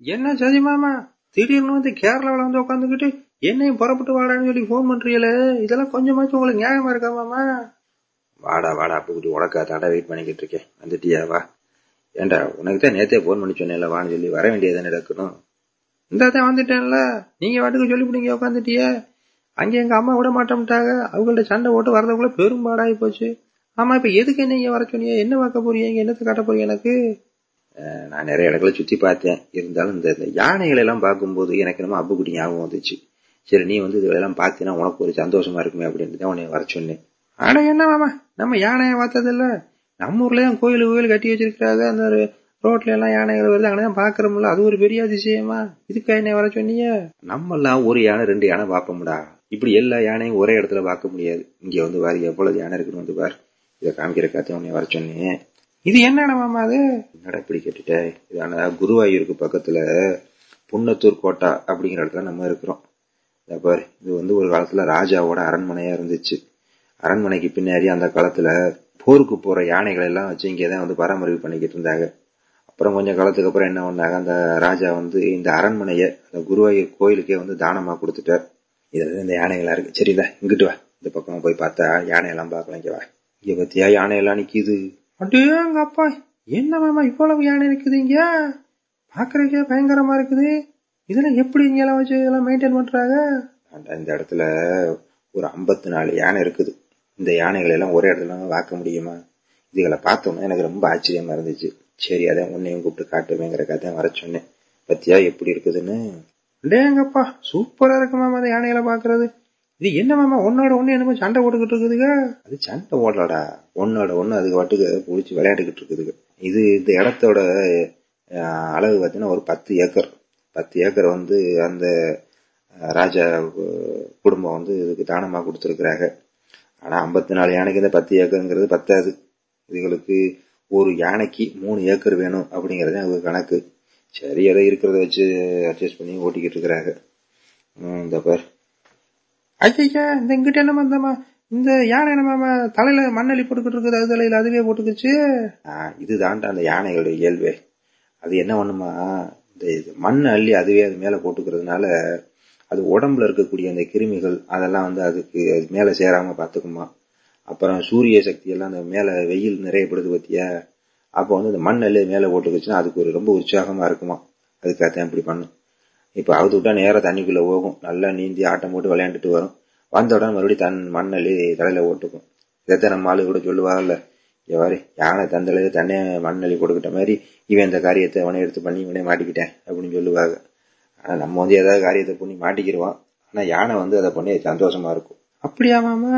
என்ன சதி மாமா? திடீர்னு வந்து கேரளாவில் வந்து உட்காந்துக்கிட்டு என்னையும் புறப்பட்டு வாடான்னு சொல்லி ஃபோன் பண்றீங்களே? இதெல்லாம் கொஞ்சமாச்சும் உங்களுக்கு நியாயமா இருக்கா மாமா? வாடா வாடா அப்படி உனக்கா தாண்டா வெயிட் பண்ணிக்கிட்டு இருக்கேன். வந்துட்டியா? வா. ஏண்டா உனக்கு தான் நேத்தே போன் பண்ணி சொன்னேன்ல வான்னு சொல்லி வர வேண்டியதானே நடக்கணும் இந்த தான் வந்துட்டேன்ல. நீங்க வாட்டுக்கு சொல்லி பிடிங்க உட்காந்துட்டிய அங்க எங்க அம்மா விட மாட்டோம்ட்டாங்க. அவங்கள்ட்ட சண்டை போட்டு வரதுக்குள்ள பெரும் பாடாகி போச்சு. ஆமா இப்ப எதுக்கு நீங்க வர சொன்னீங்க? என்ன பார்க்க போறீங்க? என்னத்தை காட்ட போறீங்க எனக்கு? நான் நிறைய இடங்களை சுற்றி பார்த்தேன். இருந்தாலும் இந்த இந்த யானைகளை எல்லாம் பார்க்கும்போது எனக்கு நம்ம அப்புக்குட்டி ஞாபகம் வந்துச்சு. சரி நீ வந்து இதெல்லாம் பார்த்தீங்கன்னா உனக்கு ஒரு சந்தோஷமா இருக்குமே அப்படின்ட்டு தான் உன்னை வர சொன்னேன். ஆனா என்ன மாமா நம்ம யானையை பார்த்ததில்ல. நம்ம ஊர்லேயும் கோயில் கோயில் கட்டி வச்சிருக்காங்க அந்த ஒரு ரோட்ல எல்லாம் யானைகள் வருது. அங்கதான் பாக்குறோம்ல அது ஒரு பெரிய அதிசயமா. இதுக்கா என்ன வர சொன்னீங்க? நம்ம எல்லாம் ஒரு யானை ரெண்டு யானை பார்ப்போம்டா. இப்படி எல்லா யானையும் ஒரே இடத்துல பார்க்க முடியாது. இங்க வந்து பாரு எவ்வளவு யானை இருக்குன்னு வந்து பாரு. இதை காமிக்கிற காத்தையும் உன்னை வர சொன்னேன். இது என்னடா மாமா அது? என்னடா இப்படி கேட்டுட்ட? குருவாயூருக்கு பக்கத்துல புன்னத்தூர் கோட்டா அப்படிங்கிற இடத்துல நம்ம இருக்கிறோம். பாரு இது வந்து ஒரு காலத்துல ராஜாவோட அரண்மனையா இருந்துச்சு. அரண்மனைக்கு பின்னாடி அந்த காலத்துல போருக்கு போற யானைகள் எல்லாம் வச்சு இங்கேதான் வந்து பராமரிப்பு பண்ணிக்கிட்டு இருந்தாங்க. அப்புறம் கொஞ்சம் காலத்துக்கு அப்புறம் என்ன பண்ணாங்க? அந்த ராஜா வந்து இந்த அரண்மனைய அந்த குருவாயூர் கோயிலுக்கே வந்து தானமா கொடுத்துட்டார். இதுல இந்த யானைகளா இருக்கு. சரிதா இங்கிட்டு வா. இந்த பக்கம் போய் பார்த்தா யானையெல்லாம் பார்க்கலாம் இங்க வா. இங்க பத்தியா யானையெல்லாம் நிக்குது? அடேங்க அப்பா. என்ன மாமா இவ்வளவு யானை இருக்குது இங்க? பாக்குறதுக்கே பயங்கரமா இருக்குது. இதெல்லாம் எப்படி இங்க எல்லாம் வச்சு இதெல்லாம் மெயின்டைன் பண்றாங்க? இந்த இடத்துல ஒரு 54 நாலு யானை இருக்குது. இந்த யானைகளை எல்லாம் ஒரே இடத்துல பார்க்க முடியுமா? இதுகளை பார்த்தோம்னா எனக்கு ரொம்ப ஆச்சரியமா இருந்துச்சு. சரி அதான் உன்னையும் கூப்பிட்டு காட்டுவேங்கிற கதை வர சொன்னேன். பத்தியா எப்படி இருக்குதுன்னு? அடேங்கப்பா சூப்பரா இருக்கு மாமா அந்த யானைகளை பாக்குறது இது என்ன மாமா ஒன்னோட ஒண்ணு என்னமோ சண்டை போட்டுக்கிட்டு இருக்குதுங்க? அது சண்டை ஓடலடா ஒன்னோட ஒண்ணு அதுக்கு வாட்டுக்கு பிடிச்சி விளையாண்டுக்கிட்டு இருக்குதுங்க. இது இந்த இடத்தோட அளவு பார்த்தீங்கன்னா ஒரு பத்து ஏக்கர். பத்து ஏக்கர் வந்து அந்த ராஜா குடும்பம் வந்து இதுக்கு தானமா கொடுத்துருக்குறாங்க. ஆனா ஐம்பத்தி நாலு யானைக்கு இந்த பத்து ஏக்கருங்கிறது பத்தாது. இதுகளுக்கு ஒரு யானைக்கு மூணு ஏக்கர் வேணும் அப்படிங்கறது அவங்க கணக்கு. சரி அதை இருக்கிறத வச்சு அட்ஜஸ்ட் பண்ணி ஓட்டிக்கிட்டு இருக்கிறாங்க. ம், இந்த பேர். ஐயா இந்த இங்கிட்ட என்ன இந்தமா இந்த யானை நம்ம தலையில மண்ணலி போட்டுக்கிட்டு இருக்குது அது தலையில அதுவே போட்டுக்கிச்சு? இதுதான்டா அந்த யானைகளுடைய இயல்பே. அது என்ன பண்ணுமா இந்த இது மண் அள்ளி அதுவே அது மேல போட்டுக்கிறதுனால அது உடம்புல இருக்கக்கூடிய அந்த கிருமிகள் அதெல்லாம் வந்து அதுக்கு அது மேல சேராம பாத்துக்குமா அப்புறம் சூரிய சக்தி எல்லாம் அந்த மேல வெயில் நிறையப்படுது பத்தியா? அப்போ வந்து இந்த மண் அள்ளி மேல போட்டுக்கிச்சுன்னா அதுக்கு ஒரு ரொம்ப உற்சாகமா இருக்குமா? அதுக்காகத்தான் இப்படி பண்ணும். இப்போ அவுத்து விட்டா நேராக தண்ணிக்குள்ளே போகும். நல்லா நீந்தி ஆட்டம் போட்டு விளையாண்டுட்டு வரும். வந்த உடனே மறுபடியும் தன் மண் தலையில் ஓட்டுக்கும். இதைத்தான் நம்ம ஆளு கூட சொல்லுவாங்கல்ல எவ்வாறு யானை தந்தளவு தன்னே மண் கொடுக்கிட்ட மாதிரி இவன் இந்த காரியத்தை அவனே எடுத்து பண்ணி இவனே மாட்டிக்கிட்டேன் அப்படின்னு சொல்லுவாங்க. ஆனால் நம்ம வந்து ஏதாவது காரியத்தை பண்ணி மாட்டிக்கிடுவான் ஆனால் யானை வந்து அதை பண்ணி சந்தோஷமா இருக்கும். அப்படியா மாமா?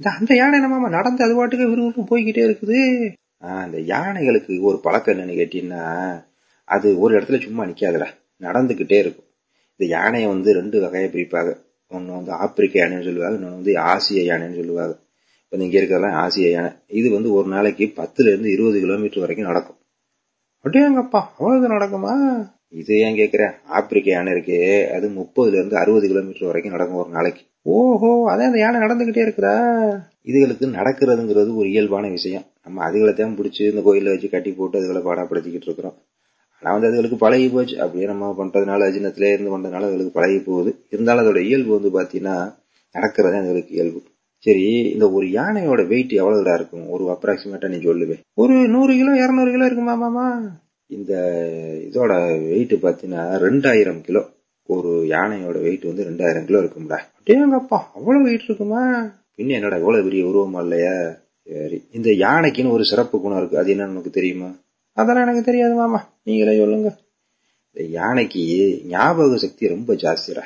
இந்த அந்த யானை என்ன மாமா நடந்து அது பாட்டுக்கு விறுவிறுப்பு போய்கிட்டே இருக்குது. அந்த யானைகளுக்கு ஒரு பழக்கம் என்னன்னு கேட்டீங்கன்னா அது ஒரு இடத்துல சும்மா நிக்காதுடா. நடந்துகிட்டே இருக்கும். இந்த யானையை வந்து ரெண்டு வகையை பிரிப்பாங்க. ஒன்று வந்து ஆப்பிரிக்க யானைன்னு சொல்லுவாங்க இன்னொன்று வந்து ஆசிய யானைன்னு சொல்லுவாங்க. இப்போ இங்கே இருக்கிறதெல்லாம் ஆசிய யானை. இது வந்து ஒரு நாளைக்கு பத்துலேருந்து இருபது கிலோமீட்டர் வரைக்கும் நடக்கும். அடேங்கப்பா அவ்வளவு நடக்குமா? இது ஏன் கேட்குறேன்? ஆப்பிரிக்க யானை இருக்கே அது முப்பதுலேருந்து அறுபது கிலோமீட்டர் வரைக்கும் நடக்கும் ஒரு நாளைக்கு. ஓஹோ அதான் அந்த யானை நடந்துகிட்டே இருக்கிறா இதுகளுக்கு நடக்கிறதுங்கிறது ஒரு இயல்பான விஷயம். நம்ம அதுகளை தான் பிடிச்சி இந்த கோயிலில் வச்சு கட்டி போட்டு அதுகளை பாடப்படுத்திக்கிட்டு இருக்கிறோம். ஆனா வந்து அதுகளுக்கு பழகி போச்சு. அப்படியே நம்ம பண்றதுனால அஜினத்திலே இருந்து பண்றதுனால அதுகளுக்கு பழகி போகுது. இருந்தாலும் அதோட இயல்பு வந்து பாத்தீங்கன்னா நடக்கிறதே அதுகளுக்கு இயல்பு. சரி இந்த ஒரு யானையோட வெயிட் எவ்வளவுடா இருக்கும்? ஒரு அப்ராக்சிமேட்டா நீ சொல்லுவேன் ஒரு நூறு கிலோ இருநூறு கிலோ இருக்குமா மாமா? இந்த இதோட வெயிட் பாத்தீங்கன்னா ரெண்டாயிரம் கிலோ. ஒரு யானையோட வெயிட் வந்து ரெண்டாயிரம் கிலோ இருக்கும்டா. அப்படியேங்கப்பா அவ்வளவு வெயிட் இருக்குமா? பின்ன என்னடா இவ்வளவு பெரிய உருவமா இல்லையா? சரி. இந்த யானைக்குன்னு ஒரு சிறப்பு குணம் இருக்கு. அது என்னன்னு உனக்கு தெரியுமா? அதெல்லாம் எனக்கு தெரியாது மாமா. நீங்களே சொல்லுங்க. இந்த யானைக்கு ஞாபக சக்தி ரொம்ப ஜாஸ்திடா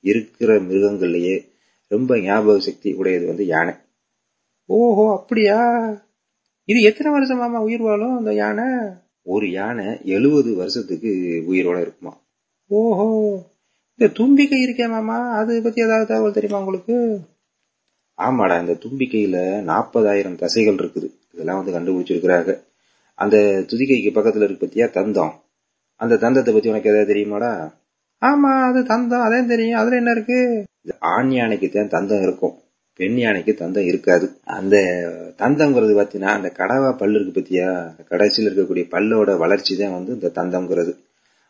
இருக்கிற மிருகங்கள்லயே ரொம்ப ஞாபக சக்தி உடையது வந்து யானை. ஓஹோ அப்படியா? இது எத்தனை வருஷம் மாமா உயிர் வாழும் அந்த யானை? ஒரு யானை எழுபது வருஷத்துக்கு உயிரோட இருக்குமா? ஓஹோ. இந்த தும்பிக்கை இருக்கே மாமா. அது பத்தி ஏதாவது தகவல் தெரியுமா உங்களுக்கு? ஆமாடா இந்த தும்பிக்கையில நாற்பதாயிரம் தசைகள் இருக்குது. இதெல்லாம் வந்து கண்டுபிடிச்சிருக்கிறாங்க. அந்த துதிக்கைக்கு பக்கத்துல இருக்கு பத்தியா தந்தம். அந்த தந்தத்தை பத்தி உனக்கு ஏதாவது தெரியுமாடா? ஆமா அது தந்தம் அதே தெரியும். அதுல என்ன இருக்கு? ஆண் யானைக்கு தான் தந்தம் இருக்கும். பெண் யானைக்கு தந்தம் இருக்காது. அந்த தந்தம்ங்கிறது பாத்தீங்கன்னா அந்த கடவா பல்லு இருக்கு பத்தியா கடைசியில் இருக்கக்கூடிய பல்லோட வளர்ச்சி தான் வந்து இந்த தந்தம்ங்கிறது.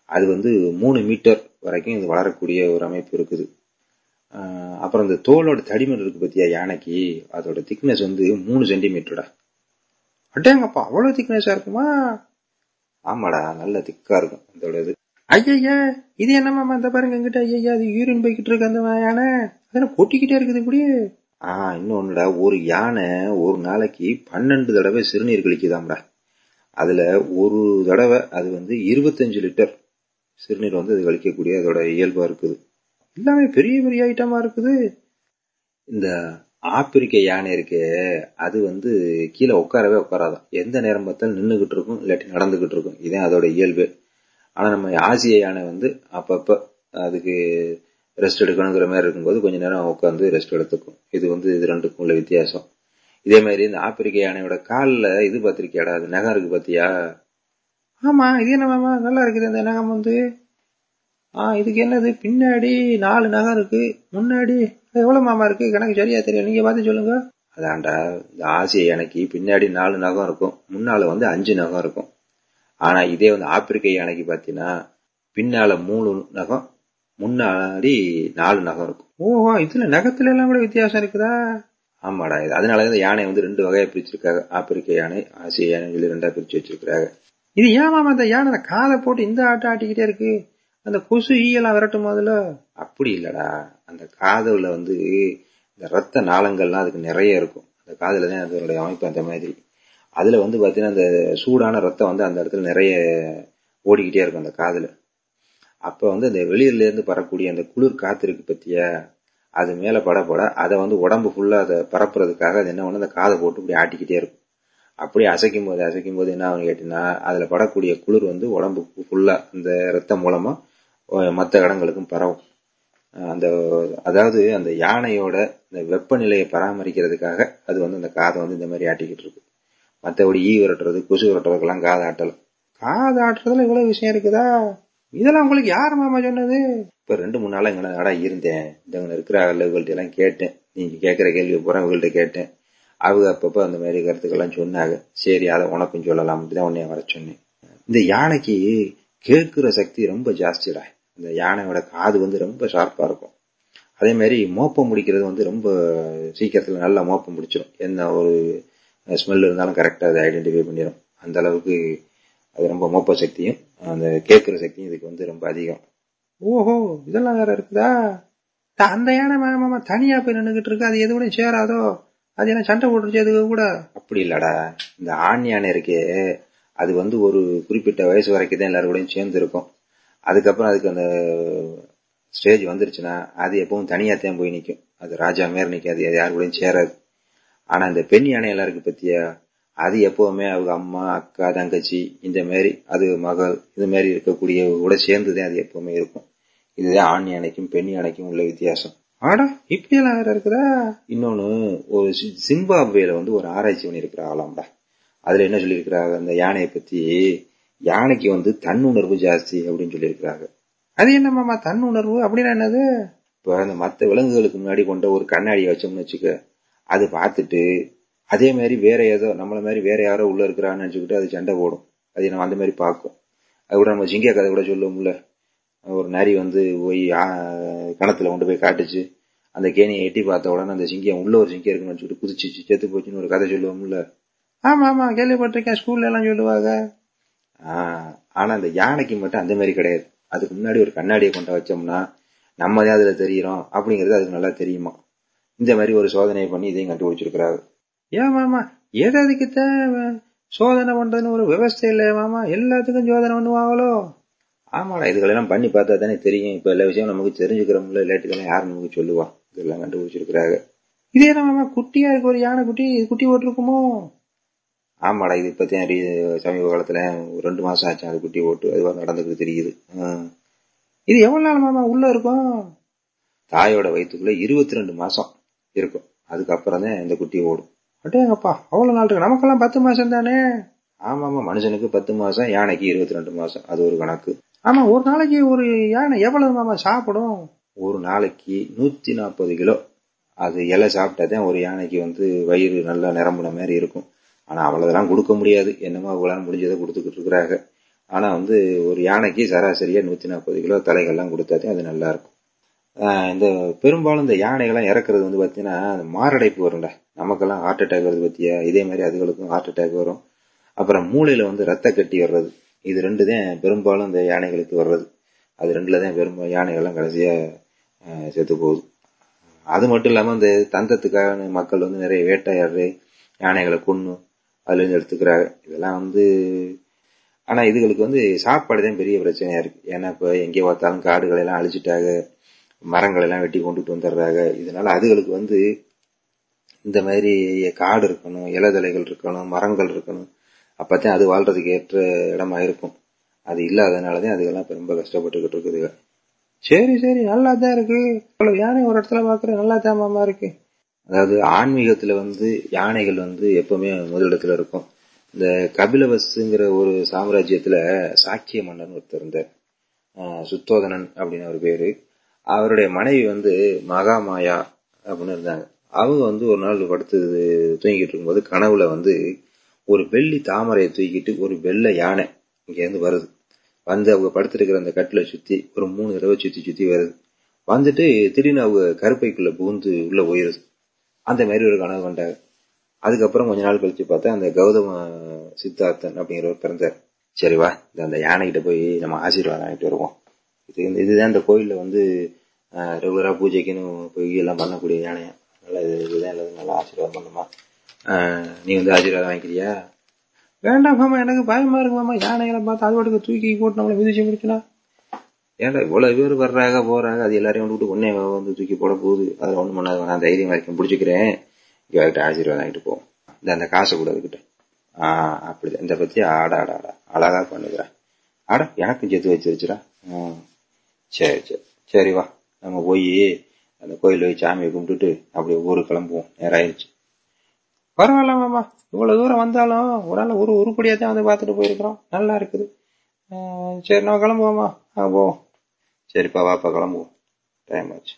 அது வந்து மூணு மீட்டர் வரைக்கும் இது வளரக்கூடிய ஒரு அமைப்பு இருக்குது. அப்புறம் இந்த தோலோட தடிமன் இருக்கு பத்தியா யானைக்கு அதோட திக்னஸ் வந்து மூணு சென்டிமீட்டர்டா அட்டேங்கப்பா அவ்வளவு திக்னஸா இருக்குமா? ஆமாடா நல்ல திக்கா இருக்கும் அதோட இது. ஐயா இது என்ன மாமா இந்த பாருங்க எங்கிட்ட ஐயா அது யூரின் போய்கிட்டு இருக்கு அந்த யானை. அதெல்லாம் கொட்டிக்கிட்டே இருக்குது இப்படி. ஆஹ் இன்னொன்னுடா ஒரு யானை ஒரு நாளைக்கு பன்னெண்டு தடவை சிறுநீர் கழிக்குதாம்டா. அதுல ஒரு தடவை அது வந்து இருபத்தஞ்சு லிட்டர் சிறுநீர் வந்து அது கழிக்கக்கூடிய அதோட இயல்பா இருக்குது. எல்லாமே பெரிய பெரிய ஐட்டமா இருக்குது. இந்த ஆப்பிரிக்க யானை இருக்கு அது வந்து கீழே உட்காரவே உட்காராதான் எந்த நேரம் பார்த்தாலும் நின்றுகிட்டு இருக்கும் இல்லாட்டி நடந்துகிட்டு இருக்கும். இதான் அதோட இயல்பு. ஆனா நம்ம ஆசிய யானை வந்து அப்பப்ப அதுக்கு ரெஸ்ட் எடுக்கணுங்கிற மாதிரி இருக்கும்போது கொஞ்ச நேரம் உட்காந்து ரெஸ்ட் எடுத்துக்கும். இது வந்து இது ரெண்டுக்கும் உள்ள வித்தியாசம். இதே மாதிரி இந்த ஆப்பிரிக்க யானையோட காலில் இது பார்த்திருக்கியாடா? அது நகம் இருக்கு பாத்தியா ஆமா இது என்ன மாமா நல்லா இருக்குது இந்த நகம் வந்து. ஆ இதுக்கு என்னது? பின்னாடி நாலு நகம் இருக்கு. முன்னாடி எவ்வளவு மாமா இருக்கு? கணக்கு சரியா தெரியும் நீங்க பார்த்து சொல்லுங்க. அதான்டா இந்த ஆசிய யானைக்கு பின்னாடி நாலு நகம் இருக்கும். முன்னால வந்து அஞ்சு நகம் இருக்கும். ஆனா இதே வந்து ஆப்பிரிக்க யானைக்கு பாத்தீங்கன்னா பின்னால மூணு நகம் முன்னாடி நாலு நகம் இருக்கும். ஓஹோ இதுல நகத்துல எல்லாம் கூட வித்தியாசம் இருக்குதா? ஆமாடா இது அதனாலதான் யானை வந்து ரெண்டு வகையா பிரிச்சிருக்காங்க. ஆப்பிரிக்க யானை ஆசிய யானை சொல்லி ரெண்டா பிரிச்சு வச்சிருக்காங்க இது ஏன் மாமா இந்த யானை அந்த காலை போட்டு இந்த ஆட்டம் ஆட்டிக்கிட்டே இருக்கு? அந்த கொசு ஈயெல்லாம் விரட்டும் முதல்ல அப்படி இல்லடா. அந்த காதுல வந்து இந்த ரத்த நாளங்கள்லாம் அதுக்கு நிறைய இருக்கும். அந்த காதில் தான் அதனுடைய அமைப்பு அந்த மாதிரி. அதுல வந்து பாத்தீங்கன்னா அந்த சூடான ரத்தம் வந்து அந்த இடத்துல நிறைய ஓடிக்கிட்டே இருக்கும் அந்த காதில். அப்ப வந்து அந்த வெளியில இருந்து பரக்கூடிய அந்த குளிர் காற்று இருக்கு பத்தியா? அது மேல பட அதை வந்து உடம்பு ஃபுல்லா அதை பரப்புறதுக்காக அது என்ன பண்ணு அந்த காதை போட்டு இப்படி ஆட்டிக்கிட்டே இருக்கும். அப்படி அசைக்கும் போது அசைக்கும் போது என்ன ஆகும் கேட்டீங்கன்னா அதுல படக்கூடிய குளிர் வந்து உடம்புக்கு ஃபுல்லா அந்த ரத்தம் மூலமா மற்ற இடங்களுக்கும் பரவும். அந்த அதாவது அந்த யானையோட இந்த வெப்பநிலையை பராமரிக்கிறதுக்காக அது வந்து அந்த காதை வந்து இந்த மாதிரி ஆட்டிக்கிட்டு இருக்கு. மற்றபடி ஈ விரட்டுறது கொசு விரட்டுறதுக்கெல்லாம் காதை ஆட்டலாம் காது ஆட்டுறதுல இவ்வளவு விஷயம் இருக்குதா? இதெல்லாம் உங்களுக்கு யார் மாமா சொன்னது? இப்ப ரெண்டு மூணு நாளா இங்கே நடா இருந்தேன். இந்த இருக்கிற இவங்கள்ட்ட எல்லாம் கேட்டேன். நீங்க கேட்கிற கேள்வி பூரா இவங்கள்ட்ட கேட்டேன். அவங்க அப்பப்ப அந்த மாதிரி கருத்துக்கெல்லாம் சொன்னாங்க. சரி அதை உனக்கும் சொல்லலாம். அப்படிதான் உன்னைய வர சொன்னேன். இந்த யானைக்கு கேட்கிற சக்தி ரொம்ப ஜாஸ்திடா. இந்த யானையோட காது வந்து ரொம்ப ஷார்ப்பா இருக்கும். அதே மாதிரி மோப்பம் முடிக்கிறது வந்து ரொம்ப சீக்கிரத்தில் நல்லா மோப்பம் முடிச்சிடும் என்ன ஒரு ஸ்மெல் இருந்தாலும் கரெக்டாக அதை ஐடென்டிஃபை பண்ணிடும் அந்த அளவுக்கு அது ரொம்ப மோப்ப சக்தியும் அந்த கேட்குற சக்தியும் இதுக்கு வந்து ரொம்ப அதிகம். ஓஹோ இதெல்லாம் வேற இருக்குதா? அந்த யானை மாமா தனியா போய் நின்றுகிட்டு இருக்கு? அது எது கூட சேராதோ? அது என்ன சண்டை போட்டுருச்சு அது கூட? அப்படி இல்லடா. இந்த ஆண் யானை இருக்கே அது வந்து ஒரு குறிப்பிட்ட வயசு வரைக்கும் தான் எல்லாரும் கூடயும் சேர்ந்து இருக்கும். அதுக்கப்புறம் அதுக்கு அந்த ஸ்டேஜ் வந்துருச்சுன்னா அது எப்பவும் தனியாத்தான் போய் நிற்கும் அது ராஜா மாரி நிற்காது அது யாரு கூடயும் சேராது. ஆனா இந்த பெண் யானை எல்லாம் இருக்கு பத்தியா? அது எப்பவுமே அவங்க அம்மா அக்கா தங்கச்சி இந்த மாதிரி அது மகள் இது மாதிரி இருக்கக்கூடிய கூட சேர்ந்துதான் அது எப்பவுமே இருக்கும். இதுதான் ஆண் யானைக்கும் பெண் யானைக்கும் உள்ள வித்தியாசம். ஆடா இப்படி எல்லாம் வேற இருக்குதா? இன்னொன்னு ஒரு சிம்பாப்வேல வந்து ஒரு ஆராய்ச்சி பண்ணிருக்கிறாங்களாம்டா அதுல என்ன சொல்லியிருக்கிறாங்க அந்த யானையை பத்தி யானைக்கு வந்து தன்னுணர்வு ஜாஸ்தி அப்படின்னு சொல்லியிருக்கிறாங்க. அது என்ன மாமா தன்னுணர்வு? அப்படின்னா என்னது? இப்போ அந்த மற்ற விலங்குகளுக்கு முன்னாடி கொண்ட ஒரு கண்ணாடியை வச்சோம்னு வச்சுக்க அது பார்த்துட்டு அதே மாதிரி வேற ஏதோ நம்மள மாதிரி வேற யாரோ உள்ள இருக்கிறான்னு நினச்சிக்கிட்டு அது சண்டை போடும். அது நம்ம அந்த மாதிரி பார்க்கும். அது கூட நம்ம ஜிங்கியா கதை கூட சொல்லுவோம்ல. ஒரு நரி வந்து போய் கணத்துல கொண்டு போய் காட்டுச்சு. அந்த கேணியை எட்டி பார்த்த உடனே அந்த சிங்கியம் உள்ள ஒரு சிங்கியம் இருக்குன்னு வச்சுக்கிட்டு குதிச்சிச்சு செத்து போச்சுன்னு ஒரு கதை சொல்லுவோம்ல. ஆமா ஆமா கேள்விப்பட்டிருக்கேன். ஸ்கூல்ல எல்லாம் சொல்லுவாங்க. ஆனா அந்த யானைக்கு மட்டும் அந்த மாதிரி கிடையாது. அதுக்கு முன்னாடி ஒரு கண்ணாடியை கொண்டு வச்சோம்னா நம்ம தான் அதுல தெரியிறோம் அப்படிங்கிறது அதுக்கு நல்லா தெரியுமா? இந்த மாதிரி ஒரு சோதனையை பண்ணி இதையும் கண்டுபிடிச்சிருக்கிறாரு. ஏன் மாமா ஏதாவதுக்கு தேவை? சோதனை பண்றதுன்னு ஒரு விவசாய இல்லையா மாமா. எல்லாத்துக்கும் சோதனை பண்ணுவாங்களோ? ஆமாடா இதுகளெல்லாம் பண்ணி பார்த்தா தானே தெரியும். இப்ப எல்லா விஷயம் நமக்கு தெரிஞ்சுக்கிறோம்ல இல்லாட்டிக்கெல்லாம் யாரும் நமக்கு சொல்லுவா? இதெல்லாம் கண்டுபிடிச்சிருக்கிறாங்க இதே மாமா குட்டியா இருக்கு ஒரு யானை குட்டி குட்டி போட்டிருக்குமோ? ஆமாடா இது இப்பத்தியும் சமீப காலத்தில் ஒரு ரெண்டு மாதம் ஆச்சு அது குட்டி போட்டு அது நடந்துக்கிட்டு தெரியுது. இது எவ்வளோ நாள் மாமா உள்ளே இருக்கும்? தாயோட வயிற்றுக்குள்ளே இருபத்தி ரெண்டு மாதம் இருக்கும். அதுக்கப்புறம் தான் இந்த குட்டி ஓடும். அட்டேங்கப்பா அவ்வளோ நாள் இருக்கு. நமக்கெல்லாம் பத்து மாதம் தானே? ஆமாம் மனுஷனுக்கு பத்து மாதம் யானைக்கு இருபத்தி ரெண்டு மாதம் அது ஒரு கணக்கு. ஆமாம் ஒரு நாளைக்கு ஒரு யானை எவ்வளவு மாமா சாப்பிடும்? ஒரு நாளைக்கு நூற்றி நாற்பது கிலோ. அது இலை சாப்பிட்டாதான் ஒரு யானைக்கு வந்து வயிறு நல்லா நிரம்புன மாதிரி இருக்கும். ஆனா அவ்வளவுதெல்லாம் கொடுக்க முடியாது. என்னமோ அவங்களால முடிஞ்சதை கொடுத்துக்கிட்டு இருக்கிறாங்க. ஆனா வந்து ஒரு யானைக்கு சராசரியா நூத்தி நாற்பது கிலோ தலைகள்லாம் கொடுத்தாதே அது நல்லா இருக்கும். இந்த பெரும்பாலும் இந்த யானைகள்லாம் இறக்குறது வந்து பாத்தீங்கன்னா மாரடைப்பு வரும்ல. நமக்கெல்லாம் ஹார்ட் அட்டாக் வருது பத்தியா? இதே மாதிரி அதுகளுக்கும் ஹார்ட் அட்டாக் வரும். அப்புறம் மூளையில வந்து ரத்த கட்டி வர்றது. இது ரெண்டு தான் பெரும்பாலும் இந்த யானைகளுக்கு வர்றது. அது ரெண்டில் தான் பெரும்பாலும் யானைகள்லாம் கடைசியா செத்து போகுது. அது மட்டும் இல்லாம இந்த தந்தத்துக்கான மக்கள் வந்து நிறைய வேட்டையாடுறது யானைகளை கொன்னு அதுலேருந்து எடுத்துக்கிறாங்க. இதெல்லாம் வந்து ஆனால் இதுகளுக்கு வந்து சாப்பாடு தான் பெரிய பிரச்சனையாக இருக்குது ஏன்னா இப்போ எங்கே பார்த்தாலும் காடுகளை எல்லாம் அழிச்சிட்டாங்க. மரங்களெல்லாம் வெட்டி கொண்டுட்டு வந்துடுறாங்க. இதனால அதுகளுக்கு வந்து இந்த மாதிரி காடு இருக்கணும் இலைதலைகள் இருக்கணும் மரங்கள் இருக்கணும். அப்பதான் அது வாழ்றதுக்கு ஏற்ற இடமா இருக்கும். அது இல்லாதனாலதான் தான் இப்ப ரொம்ப கஷ்டப்பட்டுக்கிட்டு இருக்குதுங்க சரி சரி. நல்லா தான் இருக்கு. இவ்வளவு யானை ஒரு இடத்துல பார்க்குறேன் நல்லா தான் மாமா அதாவது ஆன்மீகத்துல வந்து யானைகள் வந்து எப்பவுமே முதலிடத்துல இருக்கும். இந்த கபிலவசுங்கிற ஒரு சாம்ராஜ்யத்துல சாக்கிய மன்னன் ஒருத்தர் இருந்தார். சுத்தோதனன் அப்படின்னு ஒரு பேரு. அவருடைய மனைவி வந்து மகாமாயா அப்படின்னு இருந்தாங்க. அவங்க வந்து ஒரு நாள் படுத்து தூங்கிட்டு இருக்கும்போது கனவுல வந்து ஒரு வெள்ளி தாமரையை தூக்கிட்டு ஒரு வெள்ளை யானை இங்கேருந்து வருது. வந்து அவங்க படுத்திருக்கிற அந்த கட்டில சுத்தி ஒரு மூணு தடவை சுத்தி சுத்தி வருது. வந்துட்டு திடீர்னு அவங்க கருப்பைக்குள்ள புகுந்து உள்ள போயிருது. அந்த மாதிரி ஒரு கனவு கண்டார். அதுக்கப்புறம் கொஞ்ச நாள் கழிச்சு பார்த்தா அந்த கௌதம சித்தார்த்தன் அப்படிங்கிறவர் பிறந்தார். சரிவா இந்த அந்த யானைகிட்ட போய் நம்ம ஆசீர்வாதம் வாங்கிட்டு வருவோம். இது இதுதான் இந்த கோயிலில் வந்து ரெகுலரா பூஜைக்குன்னு போய் எல்லாம் பண்ணக்கூடிய யானையா? நல்லா இது இதுதான் இல்லை நல்லா ஆசீர்வாதம் பண்ணுமா? நீ வந்து ஆசீர்வாதம் வாங்கிக்கிறியா? வேண்டாம் மாமா எனக்கு பயமா இருக்கு மாமா. யானைகளை பார்த்து அது வாட்டுக்கு தூக்கி போட்டு நம்மளை மிதிச்சு முடிச்சுனா? ஏன்டா இவ்வளவு பேர் வர்றாங்க போறாங்க அது எல்லாரையும் விட்டு ஒன்னே வந்து தூக்கி போட போகுது. அதுல ஒண்ணு பண்ணாது நான் தைரியம் வரைக்கும் பிடிச்சிக்கிறேன். இவர்கிட்ட ஆசீர்வாதம் ஆகிட்டு போவோம் இந்த அந்த காசை கூட அதுக்கிட்ட. ஆஹ் அப்படிதான் இந்த பத்தி ஆட ஆட ஆட. அழகா பண்ணுகிறேன் ஆட எனக்கும் சேர்த்து வச்சு சரி சரி. சரி வா. நம்ம போய் அந்த கோயில் போய் சாமியை கும்பிட்டுட்டு அப்படியே ஊரு கிளம்புவோம். நேரம் ஆயிடுச்சு. பரவாயில்ல மாமா. இவ்வளவு தூரம் வந்தாலும் ஒரு நாள் ஒரு உருப்படியா தான் வந்து பார்த்துட்டு போயிருக்கிறோம். நல்லா இருக்குது. சரி நம்ம கிளம்புவோமா போவோம். சரிப்பா வாப்பா கிளம்புவோம் டைம் ஆச்சு.